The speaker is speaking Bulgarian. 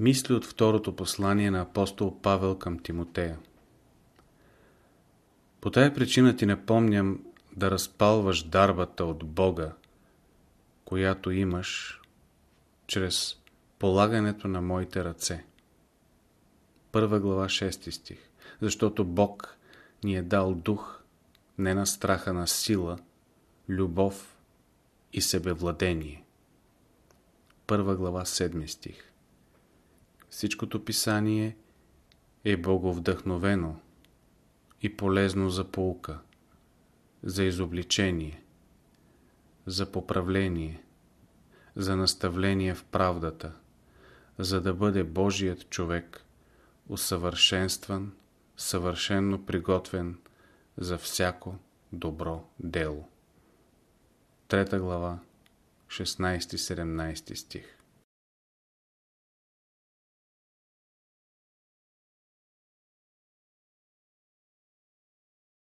Мисли от второто послание на апостол Павел към Тимотея По тая причина ти напомням да разпалваш дарбата от Бога, която имаш, чрез полагането на моите ръце. Първа глава 6 стих Защото Бог ни е дал дух, не на страха на сила, любов и себевладение. Първа глава 7 стих Всичкото писание е боговдъхновено и полезно за полука, за изобличение, за поправление, за наставление в правдата, за да бъде Божият човек усъвършенстван, съвършенно приготвен за всяко добро дело. Трета глава, 16-17 стих